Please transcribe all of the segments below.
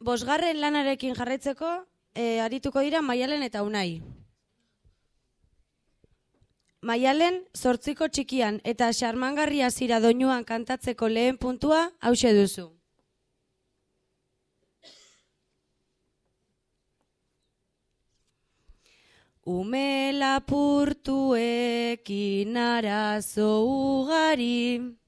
bosgarren lanarekin jarraitzeko, e, arituko dira Maialen eta Unai. Maialen zortziko txikian eta xarmangarria zira doinuan kantatzeko lehen puntua hause duzu. Ume lapurtuekin arazo ugari.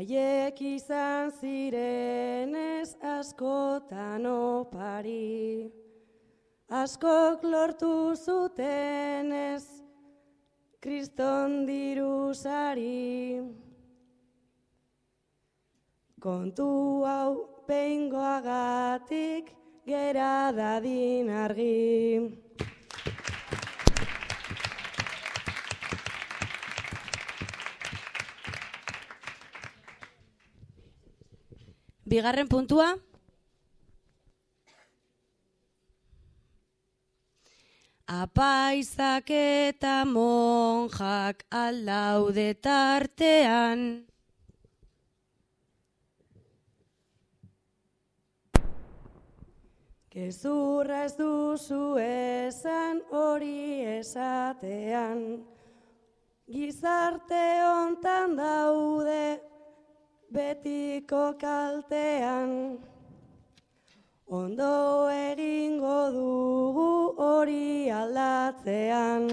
Haiek izan zirenez askotan opari, askok lortu zutenez kriston dirusari. Kontu hau behingoagatik gera dadin argi. Bigarren puntua. Apaizak eta monjak aldaude tartean. Gezurra ez duzu esan hori esatean. Gizarte hontan daude betiko kaltean, ondo egingo dugu hori aldatzean.